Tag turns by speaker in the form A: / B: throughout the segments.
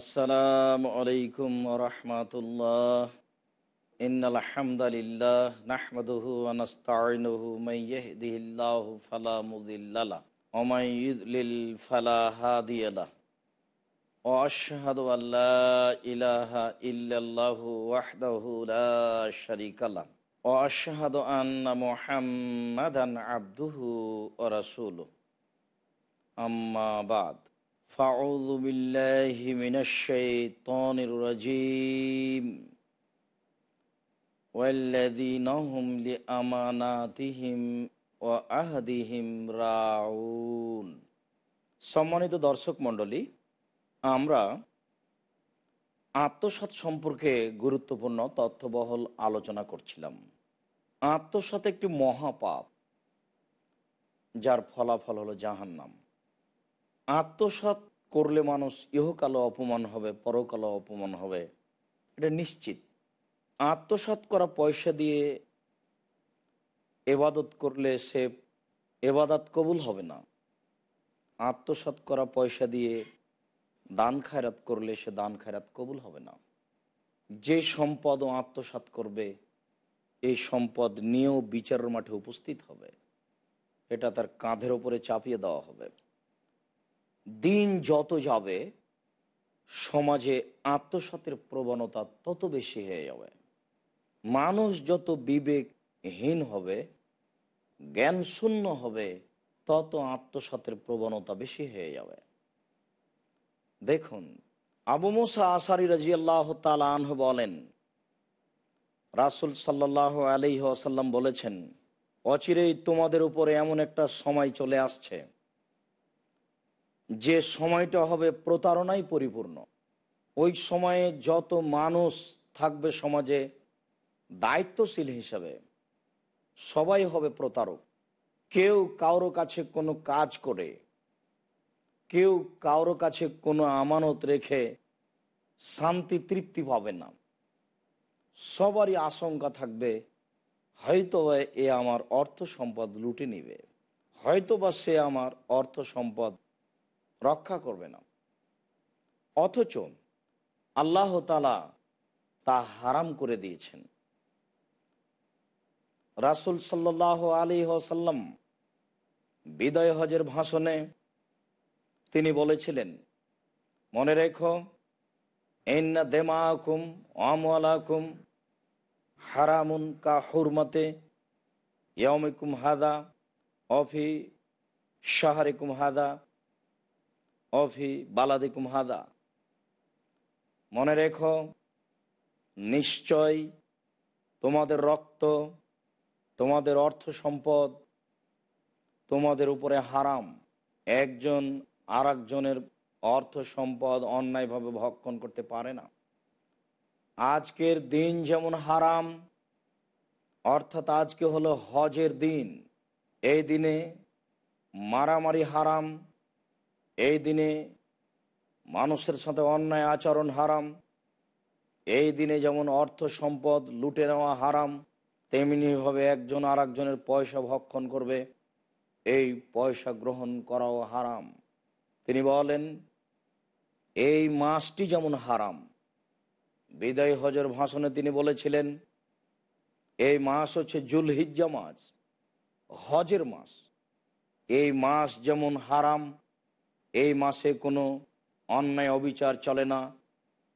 A: আসসালামু আলাইকুম রহমতুল্লাহ ইন্নাল হামদালিল্লাহ নাহমাদুহু ওয়া নাস্তাঈনুহু। ইয়াহদিহিল্লাহু ফালা মুদিল্লা লাহ ওয়া ইউদ্লিল ফালা হাদিয়া লাহ ওয়া আশহাদু আল লা ইলাহা ইল্লাল্লাহু ওয়াহদাহু লা শারীকা লাহ ওয়া আশহাদু আন্না মুহাম্মাদান আবদুহু ওয়া রাসূলুহু। আম্মা বাদ فأعوذ بالله من الشيطان الرجيم والذين هم لأماناتهم وأهدهم راعون সম্মানিত দর্শক মণ্ডলী আমরা আত্মসৎ সম্পর্কে গুরুত্বপূর্ণ তথ্যবহল আলোচনা করছিলাম আত্মসৎ একটি মহাপাপ যার ফলাফল হলো জাহান্নাম আত্মসাত করলে মানুষ ইহকালো অপমান হবে, পরকালো অপমান হবে। এটা নিশ্চিত। আত্মসাত করা পয়সা দিয়ে এবাদত করলে সে এবাদত কবুল হবে না। আত্মসাত করা পয়সা দিয়ে দান খায়রাত করলে সে দান খায়রাত কবুল হবে না। যে সম্পদ ও আত্মসাত করবে, এই সম্পদ নিয়েও বিচারের মাঠে উপস্থিত হবে। এটা তার কাঁধের ওপরে চাপিয়ে দেওয়া হবে। দিন যত যাবে, সমাজে আত্মসাতের প্রবণতা তত বেশি হয়ে যাবে। মানুষ যত বিবেকহীন হবে জ্ঞান শূন্য হবে, তত আত্মসাতের প্রবণতা বেশি হয়ে যাবে। দেখুন, আবু মুসা আসারি রাজিয়াল্লাহ তালাহ বলেন, রাসুল সাল্লাহ আলি আসাল্লাম বলেছেন, অচিরেই তোমাদের উপরে এমন একটা সময় চলে আসছে যে সময়টা হবে প্রতারণাই পরিপূর্ণ। ওই সময়ে যত মানুষ থাকবে সমাজে, দায়িত্বশীল হিসাবে, সবাই হবে প্রতারক। কেউ কারও কাছে কোনো কাজ করে, কেউ কারও কাছে কোনো আমানত রেখে শান্তি তৃপ্তি পাবে না। সবারই আশঙ্কা থাকবে, হয়তো এ আমার অর্থ সম্পদ লুটে নিবে, হয়তো বা সে আমার অর্থ সম্পদ রক্ষা করবে না। অথচ আল্লাহ তালা তা হারাম করে দিয়েছেন। রাসুল সাল্লাহ আলী সাল্লাম বিদয় হজের ভাষণে তিনি বলেছিলেন, মনে রেখো এন্না দেমাকুম আমওয়ালাকুম হারামুন কা হুরমতে ইয়মিকুম হাদা অফি শাহরিকুম হাদা অফি বালাদিকুম হাদা। মনে রেখো, নিশ্চয় তোমাদের রক্ত, তোমাদের অর্থ সম্পদ তোমাদের উপরে হারাম। একজন আর অর্থ সম্পদ অন্যায়ভাবে ভক্ষণ করতে পারে না। আজকের দিন যেমন হারাম, অর্থাৎ আজকে হলো হজের দিন। এই দিনে মারামারি হারাম এই দিনে মানুষের সাথে অন্যায় আচরণ হারাম। এই দিনে যেমন অর্থ সম্পদ লুটে নেওয়া হারাম, তেমনিভাবে একজন আর একজনের পয়সা ভক্ষণ করবে, এই পয়সা গ্রহণ করাও হারাম। তিনি বলেন, এই মাসটি যেমন হারাম। বিদায় হজর ভাষণে তিনি বলেছিলেন, এই মাস হচ্ছে জুলহিজ্জা মাস, হজের মাস। এই মাস যেমন হারাম এই মাসে কোনো অন্যায় অবিচার চলে না,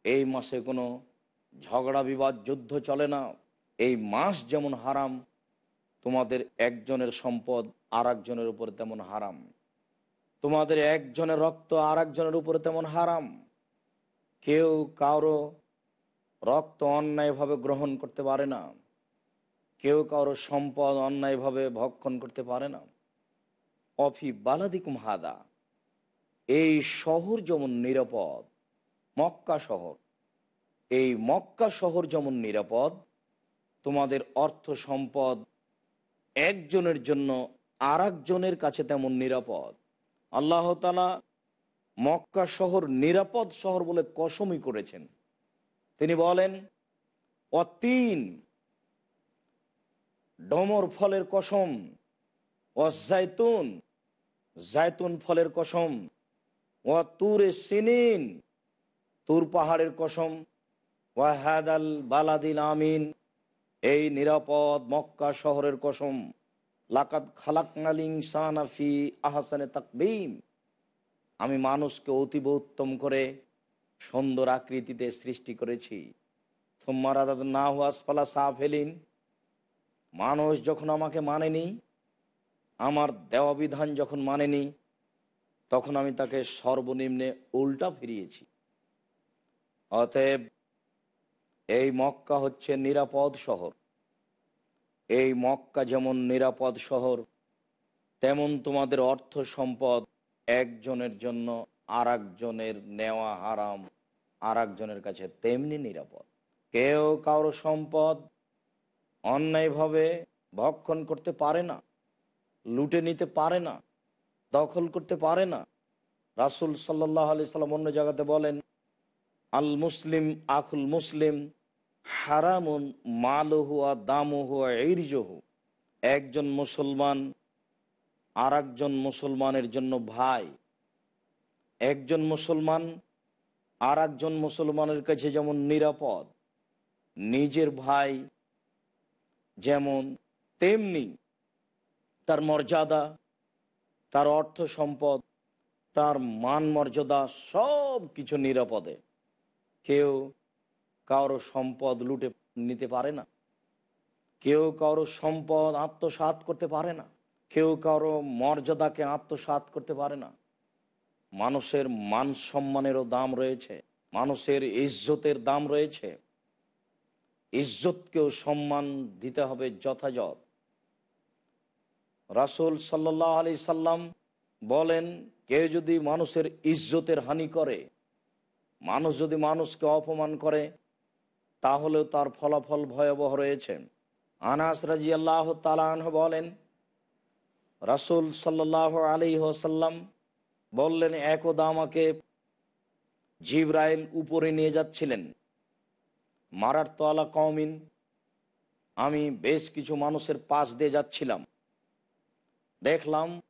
A: এই মাসে কোনো ঝগড়া বিবাদ যুদ্ধ চলে না, এই মাস যেমন হারাম, তোমাদের একজনের সম্পদ আর একজনের উপরে তেমন হারাম। তোমাদের একজনের রক্ত আর একজনের উপরে তেমন হারাম। কেউ কারও রক্ত অন্যায়ভাবে গ্রহণ করতে পারে না। কেউ কারও সম্পদ অন্যায়ভাবে ভক্ষণ করতে পারে না। অফি বালাদিকুম হাদা। এই শহর যেমন নিরাপদ, মক্কা শহর, এই মক্কা শহর যেমন নিরাপদ, তোমাদের অর্থ সম্পদ একজনের জন্য আর কাছে তেমন নিরাপদ। আল্লাহ তালা মক্কা শহর নিরাপদ শহর বলে কসমই করেছেন। তিনি বলেন, অতিন ডমর ফলের কসম ও জায়তুন জায়তুন ফলের কসম ও তুরে সিনিন, তুর পাহাড়ের কসম ওয়াহাদাল বালাদিল আমিন, এই নিরাপদ মক্কা শহরের কসম লাকাত খালাকালিং সানাফি আহসানে তাকবিম, আমি মানুষকে অতীব উত্তম করে সুন্দর আকৃতিতে সৃষ্টি করেছি। সোম্মার আদাদ না হুয়াসফালা সাহ ফেলিন মানুষ যখন আমাকে মানেনি, আমার দেওয়া বিধান যখন মানেনি তখন আমি তাকে সর্বনিম্নে উল্টা ফিরিয়েছি। অতএব এই মক্কা হচ্ছে নিরাপদ শহর। এই মক্কা যেমন নিরাপদ শহর, তেমন তোমাদের অর্থ সম্পদ একজনের জন্য আর একজনের নেওয়া হারাম আর একজনের কাছে তেমনি নিরাপদ। কেউ কারও সম্পদ অন্যায়ভাবে ভক্ষণ করতে পারে না, লুটে নিতে পারে না দখল করতে পারে না। রাসুল সাল্লাহ আলি সাল্লাম অন্য জায়গাতে বলেন, আল মুসলিম আখুল মুসলিম হারামুন মালহু আ দামহু এইরজহু একজন মুসলমান আর মুসলমানের জন্য ভাই। একজন মুসলমান আর মুসলমানের কাছে যেমন নিরাপদ, নিজের ভাই যেমন তেমনি তার মর্যাদা তার অর্থ সম্পদ, তার মান মর্যাদা সব কিছু নিরাপদে। কেউ কারও সম্পদ লুটে নিতে পারে না। কেউ কারও সম্পদ আত্মসাত করতে পারে না। কেউ কারও মর্যাদাকে আত্মসাত করতে পারে না। মানুষের মান সম্মানেরও দাম রয়েছে। মানুষের ইজ্জতের দাম রয়েছে। ইজ্জতকেও সম্মান দিতে হবে যথাযথ। রাসুল সাল্লাহ আলি সাল্লাম বলেন, কেউ যদি মানুষের ইজ্জতের হানি করে, মানুষ যদি মানুষকে অপমান করে, তাহলেও তার ফলাফল ভয়াবহ রয়েছে। আনাস রাজি আল্লাহ তালাহ বলেন, রাসুল সাল্লাহ আলী ওসাল্লাম বললেন, একদা আমাকে জিব্রাইল উপরে নিয়ে যাচ্ছিলেন। মারার তোয়ালা কমিন আমি বেশ কিছু মানুষের পাশ দিয়ে যাচ্ছিলাম। দেখলাম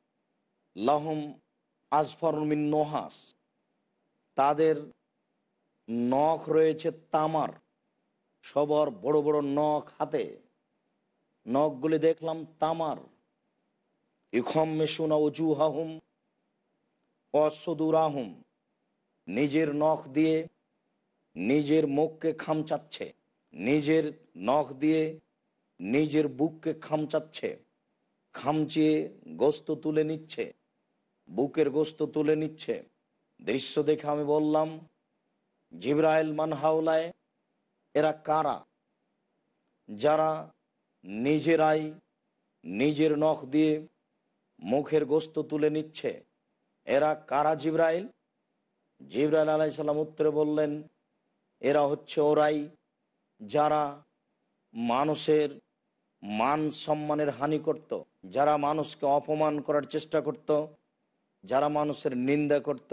A: লহম আজফরমিন নোহাস। তাদের নখ রয়েছে তামার। সবর বড় বড় নখ হাতে। নখগুলি দেখলাম তামার। ইখম মেশুনা উজুহাহুম অসদুরাহুম নিজের নখ দিয়ে নিজের মুখকে খামচাচ্ছে। নিজের নখ দিয়ে নিজের বুককে খামচাচ্ছে। খামচিয়ে গোস্ত তুলে নিচ্ছে, বুকের গোস্ত তুলে নিচ্ছে। দৃশ্য দেখে আমি বললাম, জিব্রাইল মানহাওলায় এরা কারা? যারা নিজেরাই নিজের নখ দিয়ে মুখের গোস্ত তুলে নিচ্ছে, এরা কারা জিব্রাইল? জিব্রাইল আলাইসাল্লাম উত্তরে বললেন, এরা হচ্ছে ওরাই যারা মানুষের মান সম্মানের হানি করত। যারা মানুষকে অপমান করার চেষ্টা করত। যারা মানুষের নিন্দা করত।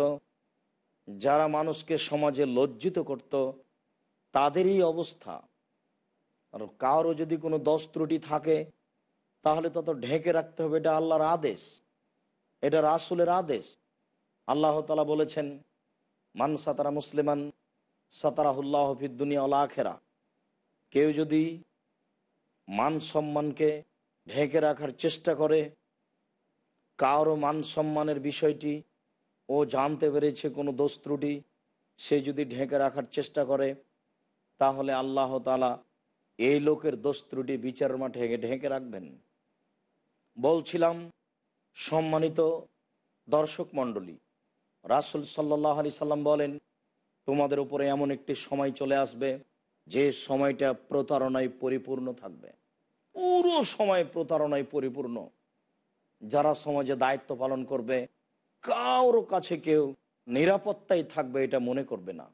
A: যারা মানুষকে সমাজে লজ্জিত করত, তাদেরই অবস্থা আর কারও যদি কোনো দশ ত্রুটি থাকে, তাহলে তত ঢেকে রাখতে হবে, এটা আল্লাহর আদেশ এটা রাসুলের আদেশ আল্লাহ তালা বলেছেন, মান সাতারা মুসলিমান, সাতারাহুল্লাহ দুনিয়া আখেরা কেউ যদি মান সম্মানকে ঢেকে রাখার চেষ্টা করে। কারও মান সম্মানের বিষয়টি ও জানতে পেরেছে কোনো দোষ ত্রুটি, সে যদি ঢেকে রাখার চেষ্টা করে, তাহলে আল্লাহ তালা এই লোকের দোষ ত্রুটি বিচার মাঠে ঢেকে রাখবেন। বলছিলাম, সম্মানিত দর্শক মণ্ডলী, রাসুল সাল্লাহ আলি সাল্লাম বলেন, তোমাদের উপরে এমন একটি সময় চলে আসবে যে সময়টা প্রতারণায় পরিপূর্ণ থাকবে। পুরো সময় প্রতারণায় পরিপূর্ণ। যারা সমাজে দায়িত্ব পালন করবে, কারও কাছে কেউ নিরাপত্তায় থাকবে এটা মনে করবে না।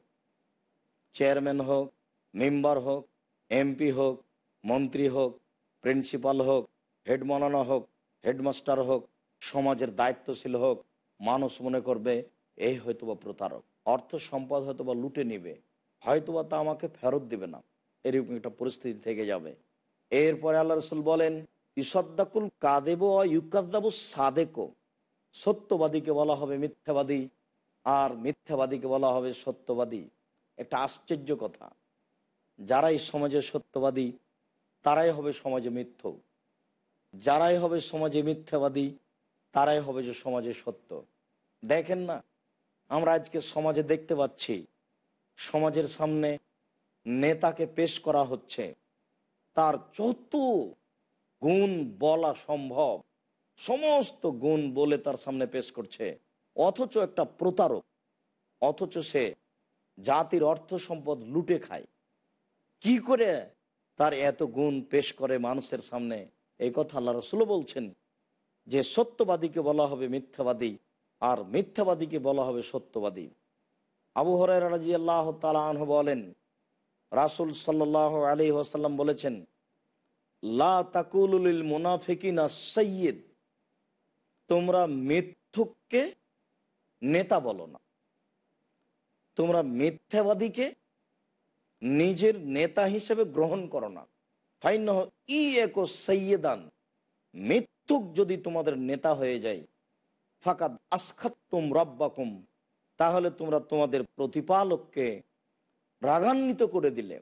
A: চেয়ারম্যান হোক, মেম্বার হোক, এমপি হোক, মন্ত্রী হোক, প্রিন্সিপাল হোক, হেড মৌলানা হোক, হেডমাস্টার হোক, সমাজের দায়িত্বশীল হোক, মানুষ মনে করবে এই হয়তোবা প্রতারক। অর্থ সম্পদ হয়তোবা লুটে নিবে। হয়তোবা তা আমাকে ফেরত দিবে না। এরকম একটা পরিস্থিতি থেকে যাবে। এরপরে আল্লাহ রসুল বলেন, ইসদ্দাকুল কাদেব ইউকাদ্দাবু সাদেকো। সত্যবাদীকে বলা হবে মিথ্যাবাদী, আর মিথ্যাবাদীকে বলা হবে সত্যবাদী। একটা আশ্চর্য কথা। যারাই সমাজে সত্যবাদী, তারাই হবে সমাজে মিথ্য। যারাই হবে সমাজে মিথ্যাবাদী, তারাই হবে যে সমাজে সত্য। দেখেন না, আমরা আজকে সমাজে দেখতে পাচ্ছি সমাজের সামনে নেতাকে পেশ করা হচ্ছে। তার যত গুণ বলা সম্ভব, সমস্ত গুণ বলে তার সামনে পেশ করছে। অথচ একটা প্রতারক, অথচ সে জাতির অর্থ সম্পদ লুটে খায়। কি করে তার এত গুণ পেশ করে মানুষের সামনে? এই কথা আল্লাহ রসুল বলছেন যে, সত্যবাদীকে বলা হবে মিথ্যাবাদী, আর মিথ্যাবাদীকে বলা হবে সত্যবাদী। আবু হরাই রাজি আল্লাহ তালাহ বলেন, রাসুল সাল্লাহ আলী ওসাল্লাম বলেছেন, লা তাকুলুল মুনাফিকিনা সৈয়দ, তোমরা মিথ্যুককে নেতা বলো না। তোমরা মিথ্যাবাদীকে নিজের নেতা হিসেবে গ্রহণ করো না। ফাইন ই একো সৈয়দান, মিথ্যুক যদি তোমাদের নেতা হয়ে যায়, ফাকাদ আসখাত্তুম রব্বাকুম তাহলে তোমরা তোমাদের প্রতিপালককে রাগান্বিত করে দিলে।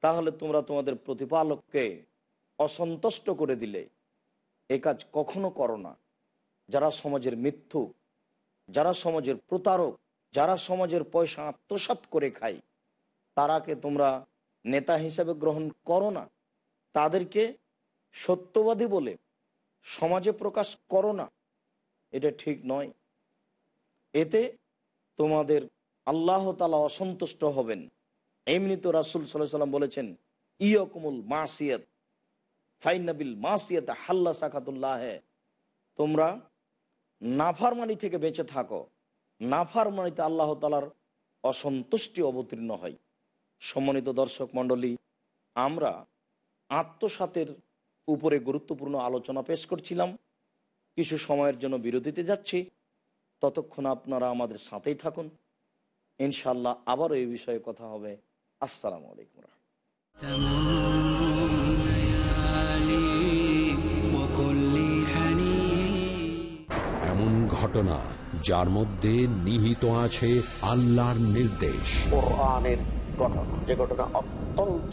A: তাহলে তোমরা তোমাদের প্রতিপালককে অসন্তুষ্ট করে দিলে। এ কাজ কখনো করো না। যারা সমাজের মিথ্যুক যারা সমাজের প্রতারক, যারা সমাজের পয়সা আত্মসাত করে খায়, তারাকে তোমরা নেতা হিসাবে গ্রহণ করো না। তাদেরকে সত্যবাদী বলে সমাজে প্রকাশ করো না। এটা ঠিক নয়। এতে তোমাদের আল্লাহ তালা অসন্তুষ্ট হবেন। এমনি তো রাসুল সাল্লাহ সাল্লাম বলেছেন, ইয়কুমুল মাসিয়ত ফাইনাবিল মাসিয়ত হাল্লা সাখাতুল্লাহ তোমরা নাফারমানি থেকে বেঁচে থাকো। নাফারমানিতে আল্লাহ তালার অসন্তুষ্টি অবতীর্ণ হয়। সম্মানিত দর্শক মণ্ডলী, আমরা আত্মসাতের উপরে গুরুত্বপূর্ণ আলোচনা পেশ করছিলাম। কিছু সময়ের জন্য বিরতিতে যাচ্ছি। ততক্ষণ আপনারা আমাদের সাথেই থাকুন। ইনশাল্লাহ আবারও এই বিষয়ে কথা হবে। আসসালামু আলাইকুম
B: এমন ঘটনা যার মধ্যে নিহিত আছে আল্লাহর নির্দেশ।
C: ঘটনা যে ঘটনা অত্যন্ত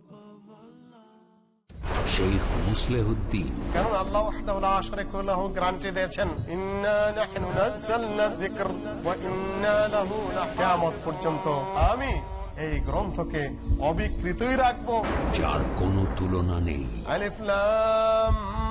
B: শেখ মুসলেহুদ্দিন।
D: কেন আল্লাহ ওয়াহদাহু লা লাহু গ্যারান্টি দিয়েছেন ইন্না নাহনু নাযালনা যিকর ওয়া ইন্না লাহু পর্যন্ত আমি এই গ্রন্থকে অবিকৃতই রাখব।
B: যার কোনো তুলনা নেই।
D: আলিফ লাম।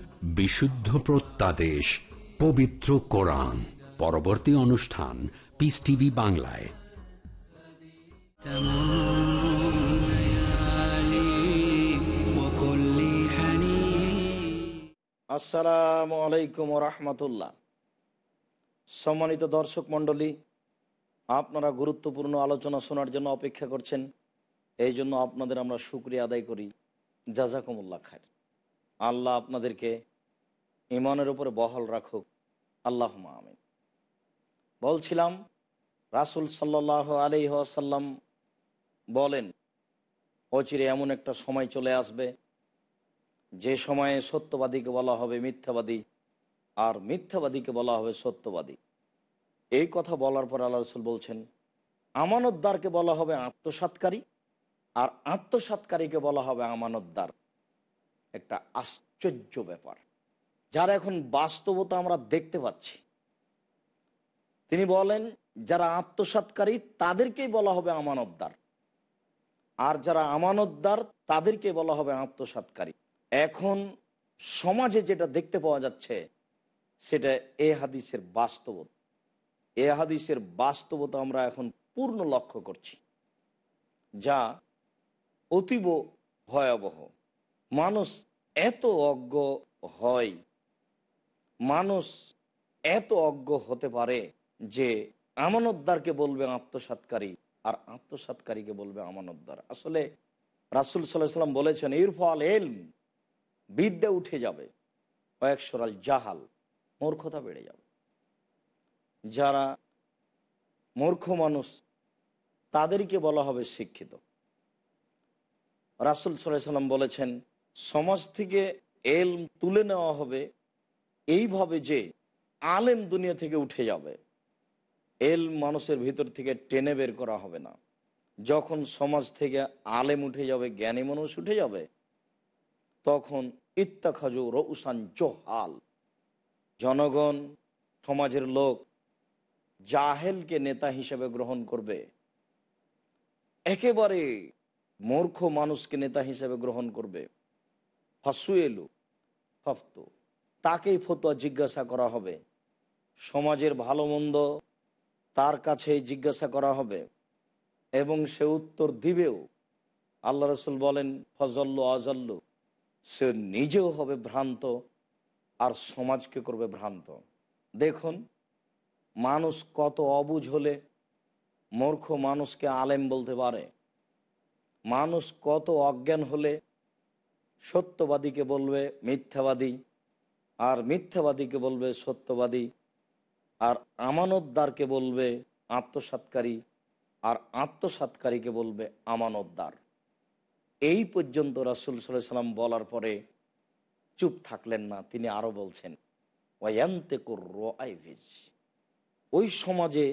B: বিশুদ্ধ প্রত্যাদেশ, পবিত্র কোরআন। পরবর্তী অনুষ্ঠান পিস টিভি বাংলায়।
A: আলাইকুম রহমতুল্লাহ। সম্মানিত দর্শক মণ্ডলী, আপনারা গুরুত্বপূর্ণ আলোচনা শোনার জন্য অপেক্ষা করছেন, এই জন্য আপনাদের আমরা শুক্রিয়া আদায় করি। জাজাকুমুল্লাহ খায় আল্লাহ আপনাদেরকে ইমানের উপরে বহল রাখুক। আল্লাহ আমিন। বলছিলাম, রাসুল সাল্লাহ আলি আসাল্লাম বলেন, অচিরে এমন একটা সময় চলে আসবে, যে সময়ে সত্যবাদীকে বলা হবে মিথ্যাবাদী, আর মিথ্যাবাদীকে বলা হবে সত্যবাদী। এই কথা বলার পর আল্লাহ রসুল বলছেন, আমানতদারকে বলা হবে আত্মসাতকারী আর আত্মসাতকারীকে বলা হবে আমানতদার। একটা আশ্চর্য ব্যাপার। যার এখন বাস্তবতা আমরা দেখতে পাচ্ছি, তিনি বলেন, যারা আত্মসাতকারী তাদেরকেই বলা হবে আমানতদার। আর যারা আমানতদার তাদেরকে বলা হবে আত্মসাতকারী এখন সমাজে যেটা দেখতে পাওয়া যাচ্ছে, সেটা এ হাদিসের বাস্তবতা। এ হাদিসের বাস্তবতা আমরা এখন পূর্ণ লক্ষ্য করছি, যা অতীব ভয়াবহ। মানুষ এত অজ্ঞ হয় মানুষ এত অজ্ঞ হতে পারে যে আমানতদারকে বলবে আত্মসাতকারী আর আত্মসাতকারীকে বলবে আমানতদার। আসলে রাসুল সাল্লাহ সাল্লাম বলেছেন এর ফল এলম বিদ্যা উঠে যাবে কয়েকশরাল জাহাল, মূর্খতা বেড়ে যাবে। যারা মূর্খ মানুষ, তাদেরকে বলা হবে শিক্ষিত। রাসুল সাল্লাম বলেছেন, সমাজ থেকে এল তুলে নেওয়া হবে এইভাবে যে আলেম দুনিয়া থেকে উঠে যাবে, এল মানুষের ভিতর থেকে টেনে বের করা হবে না। যখন সমাজ থেকে আলেম উঠে যাবে, জ্ঞানী মানুষ উঠে যাবে, তখন ইত্তাখাজু রউসান জোহাল। জনগণ, সমাজের লোক জাহেলকে নেতা হিসেবে গ্রহণ করবে। একেবারে মূর্খ মানুষকে নেতা হিসেবে গ্রহণ করবে। ফাসুয়েলু হফতু তাকেই ফতোয়া জিজ্ঞাসা করা হবে। সমাজের ভালো মন্দ তার কাছেই জিজ্ঞাসা করা হবে এবং সে উত্তর দিবেও। আল্লাহ রসুল বলেন, ফজল্লু আজল্লু। সে নিজেও হবে ভ্রান্ত আর সমাজকে করবে ভ্রান্ত। দেখুন, মানুষ কত অবুঝ হলে মূর্খ মানুষকে আলেম বলতে পারে। মানুষ কত অজ্ঞান হলে সত্যবাদীকে বলবে মিথ্যাবাদী। আর মিথ্যাবাদীকে বলবে সত্যবাদী, আর আমানতদারকে বলবে আত্মসাতকারী, আর আত্মসাতকারীকে বলবে আমানতদার। এই পর্যন্ত রাসুল সাল্লাহ সাল্লাম বলার পরে চুপ থাকলেন না, তিনি আরও বলছেন ওই সমাজে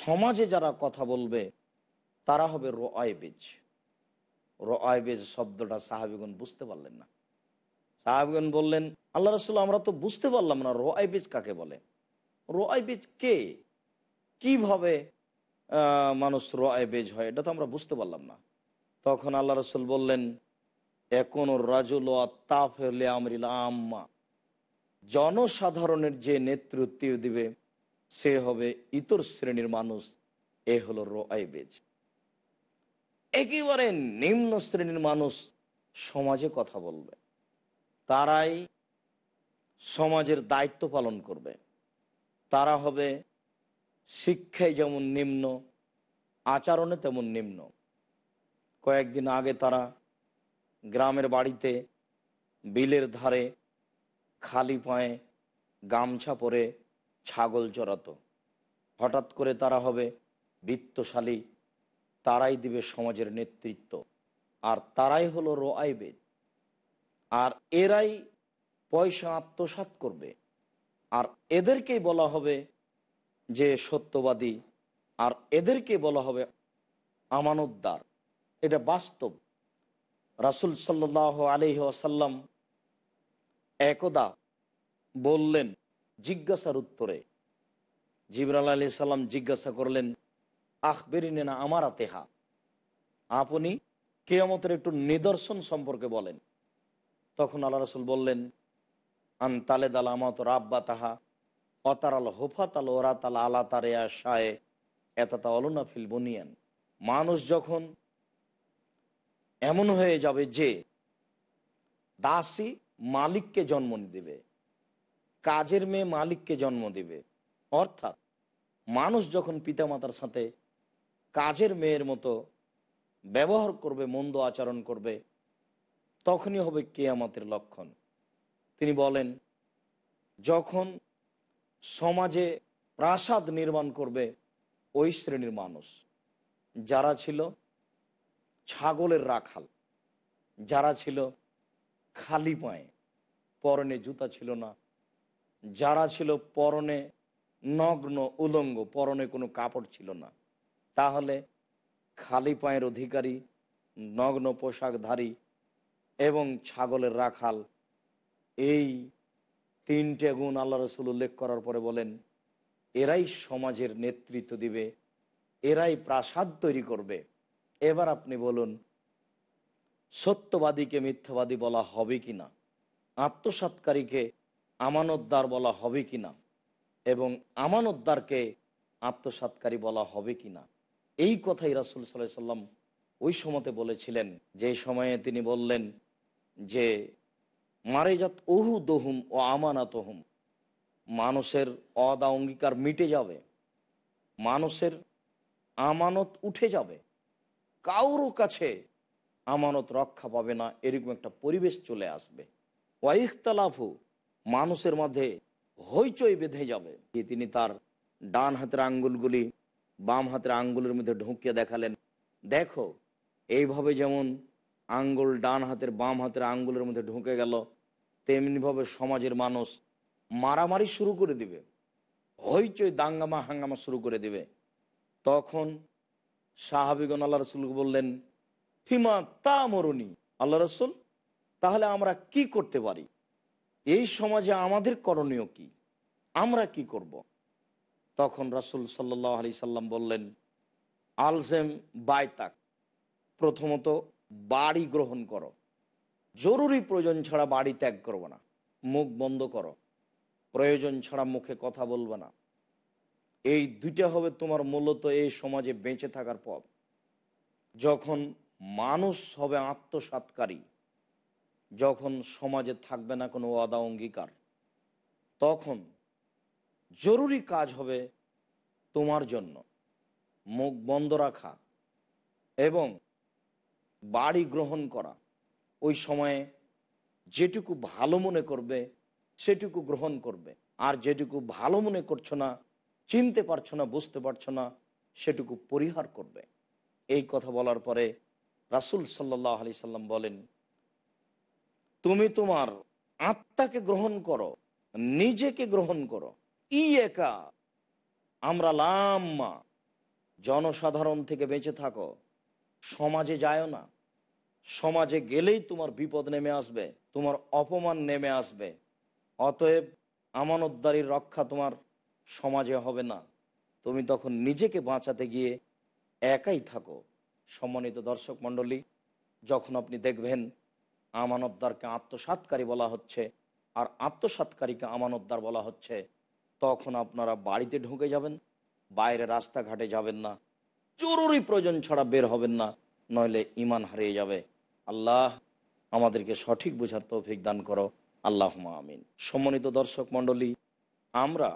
A: সমাজে যারা কথা বলবে, তারা হবে রোয়াইবেজ রোয়াইবেজ শব্দটা সাহাবিগুন বুঝতে পারলেন না। সাহাবিগুন বললেন, আল্লাহ রসুল্লাহ আমরা তো বুঝতে পারলাম না রোয়াইবেজ কাকে বলে? রোয়াইবেজ কে? কীভাবে মানুষ রোয়াইবেজ হয়, এটা তো আমরা বুঝতে পারলাম না। তখন আল্লাহ রসুল বললেন, এখন রাজুল আমরিল আম্মা, জনসাধারণের যে নেতৃত্ব দিবে, সে হবে ইতর শ্রেণির মানুষ, এ হলো রোআবেজ একেবারে নিম্ন শ্রেণির মানুষ সমাজে কথা বলবে। তারাই সমাজের দায়িত্ব পালন করবে। তারা হবে শিক্ষায় যেমন নিম্ন, আচরণে তেমন নিম্ন। কয়েকদিন আগে তারা গ্রামের বাড়িতে বিলের ধারে খালি পায়ে গামছা পরে ছাগল চড়াতো। হঠাৎ করে তারা হবে বিত্তশালী, তারাই দিবে সমাজের নেতৃত্ব। আর তারাই হলো রোআইবেদ আর এরাই পয়সা আত্মসাৎ করবে। আর এদেরকেই বলা হবে যে সত্যবাদী, আর এদেরকে বলা হবে আমানতদার। এটা বাস্তব। রাসুল সাল্লাহ আলহি আসাল্লাম একদা বললেন জিজ্ঞাসার উত্তরে। জিবরাল আলি সাল্লাম জিজ্ঞাসা করলেন, আখবেরিনে আমার আতেহা আপনি কেয়ামতের একটু নিদর্শন সম্পর্কে বলেন। তখন আল্লাহ রসুল বললেন, আন তালে দাল আমাত রাব্বা তাহা অতারাল হোফাত আল ওরাত আল তারে শায়ে এতটা অলনা ফিল বনিয়ান। মানুষ যখন এমন হয়ে যাবে যে দাসী মালিককে জন্ম দিবে, কাজের মেয়ে মালিককে জন্ম দিবে, অর্থাৎ মানুষ যখন পিতামাতার সাথে কাজের মেয়ের মতো ব্যবহার করবে, মন্দ আচরণ করবে তখনই হবে কেয়ামতের লক্ষণ। তিনি বলেন, যখন সমাজে প্রাসাদ নির্মাণ করবে ওই শ্রেণির মানুষ, যারা ছিল ছাগলের রাখাল, যারা ছিল খালি পায়ে, পরনে জুতা ছিল না, যারা ছিল পরনে নগ্ন উলঙ্গ, পরনে কোনো কাপড় ছিল না, তাহলে খালি পায়ের অধিকারী, নগ্ন পোশাকধারী এবং ছাগলের রাখাল। এই তিনটে গুণ আল্লাহ রসুল উল্লেখ করার পরে বলেন, এরাই সমাজের নেতৃত্ব দিবে, এরাই প্রাসাদ তৈরি করবে। এবার আপনি বলুন, সত্যবাদীকে মিথ্যাবাদী বলা হবে কি না আত্মসাতকারীকে আমানতদার বলা হবে কি না এবং আমানতদারকে আত্মসাতকারী বলা হবে কি না এই কথাই রাসুল সাল্লাম ওই সময়তে বলেছিলেন। যে সময়ে তিনি বললেন যে মারে যাত ওহু দহুম ও আমানাত হুম মানুষের অদা অঙ্গীকার মিটে যাবে, মানুষের আমানত উঠে যাবে। কারও কাছে আমানত রক্ষা পাবে না, এরকম একটা পরিবেশ চলে আসবে। ওয়াইখতালাফু মানুষের মধ্যে হইচই বেঁধে যাবে। তিনি তার ডান হাতের আঙ্গুলগুলি বাম হাতের আঙ্গুলের মধ্যে ঢুকিয়ে দেখালেন, দেখো, এইভাবে যেমন আঙ্গুল ডান হাতের, বাম হাতের আঙ্গুলের মধ্যে ঢুকে গেল। তেমনিভাবে সমাজের মানুষ মারামারি শুরু করে দিবে। হইচই দাঙ্গামা হাঙ্গামা শুরু করে দিবে। তখন সাহাবিগন আল্লাহ রসুল বললেন, ফিমা তা মরুনি? আল্লাহ রসুল, তাহলে আমরা কি করতে পারি? এই সমাজে আমাদের করণীয় কি? আমরা কি করব। তখন রাসুল সাল্লাহ আলি সাল্লাম বললেন, আলজেম বায়তাক। প্রথমত বাড়ি গ্রহণ করো। জরুরি প্রয়োজন ছাড়া বাড়ি ত্যাগ করব না। মুখ বন্ধ করো। প্রয়োজন ছাড়া মুখে কথা বলবে না। এই দুইটা হবে তোমার মূলত এই সমাজে বেঁচে থাকার পথ। যখন মানুষ হবে আত্মসাতকারী যখন সমাজে থাকবে না কোনো অদা অঙ্গীকার তখন জরুরি কাজ হবে তোমার জন্য। মুখ বন্ধ রাখা এবং বাড়ি গ্রহণ করা। ওই সময়ে যেটুকু ভালো মনে করবে, সেটুকু গ্রহণ করবে। আর যেটুকু ভালো মনে করছ না, চিনতে পারছ না, বুঝতে পারছ না, সেটুকু পরিহার করবে। এই কথা বলার পরে রাসুল সাল্লাহ আলি সাল্লাম বলেন, তুমি তোমার আত্মাকে গ্রহণ করো, নিজেকে গ্রহণ করো। ই একা আমরা লাম্মা, জনসাধারণ থেকে বেঁচে থাকো। সমাজে যায় না। সমাজে গেলেই তোমার বিপদ নেমে আসবে, তোমার অপমান নেমে আসবে। অতএব আমানতদারির রক্ষা তোমার সমাজে হবে না। তুমি তখন নিজেকে বাঁচাতে গিয়ে একাই থাকো। সম্মানিত দর্শক মণ্ডলী, যখন আপনি দেখবেন আমানতদারকে আত্মসাতকারী বলা হচ্ছে আর আত্মসাতকারীকে আমানতদার বলা হচ্ছে, তখন আপনারা বাড়িতে ঢুকে যাবেন, বাইরে রাস্তাঘাটে যাবেন না। জরুরি প্রয়োজন ছাড়া বের হবেন না, নইলে ইমান হারিয়ে যাবে। আল্লাহ আমাদেরকে সঠিক বোঝার তৌফিক দান করো। আল্লাহ আমিন। সম্মানিত দর্শক মণ্ডলী, আমরা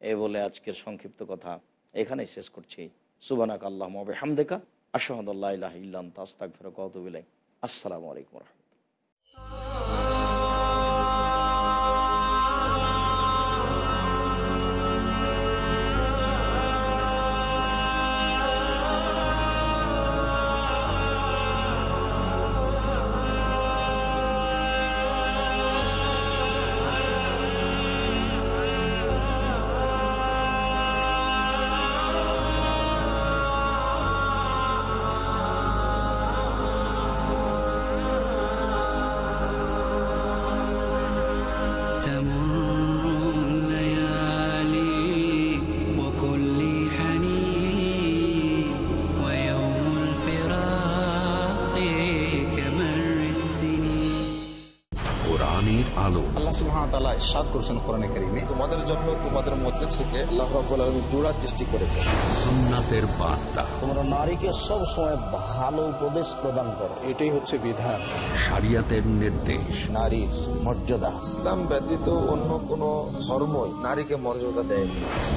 A: এ বলে আজকের সংক্ষিপ্ত কথা এখানেই শেষ করছি। সুবানাক আল্লাহ মবে হামদেকা আশাহদুল্লাহ ইল্লাম তাস্তাক ফেরো কতবিলাই আসসালামু আলাইকুম রহমতুল্লাহ।
E: সাত করছেন কোরআনে কারিমে। তোমাদের জন্য তোমাদের মধ্যে থেকে আল্লাহ রাবুল আলমী জোড়া সৃষ্টি করেছে
B: সুন্নাতের বার্তা
A: নারীকে সব সময় ভালো উপদেশ প্রদান করো।
E: এটাই হচ্ছে বিধান।
B: শরিয়াতের নির্দেশ।
F: নারীর মর্যাদা।
E: ইসলাম ব্যতীত অন্য কোন ধর্মই নারীকে মর্যাদা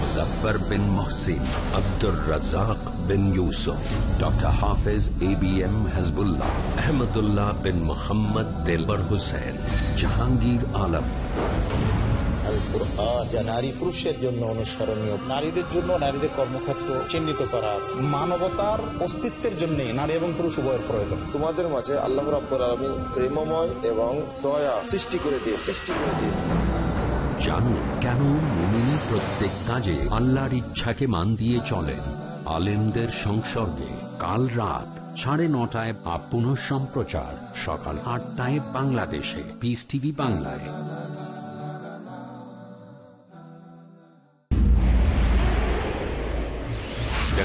B: মুজফর বিন মহসিন আব্দুর রাজাক বিন ইউসুফ ডক্টর হাফেজ A B M Hazbullah Ahmadullah bin Mohammad Delwar Hossain Jahangir Alam.
F: Al Quran যা নারী পুরুষের জন্য অনুসরণীয়।
G: নারীদের জন্য নারীদের কর্মক্ষেত্র চিহ্নিত করা আছে। মানবতার অস্তিত্বের জন্য নারী এবং পুরুষ উভয়ের প্রয়োজন।
E: তোমাদের মাঝে আল্লাহ রাব্বুল আলমী প্রেমময় এবং দয়া সৃষ্টি করে দিয়ে সৃষ্টি করে দিয়েছে
B: জানুন কেন মুমিন প্রত্যেক কাজে আল্লাহর ইচ্ছাকে মান দিয়ে চলেন? আলেমদের সংসর্গে কাল রাত সাড়ে নটায় বা পুনঃ সম্প্রচার সকাল আটটায় বাংলাদেশে। পিস টিভি বাংলায়।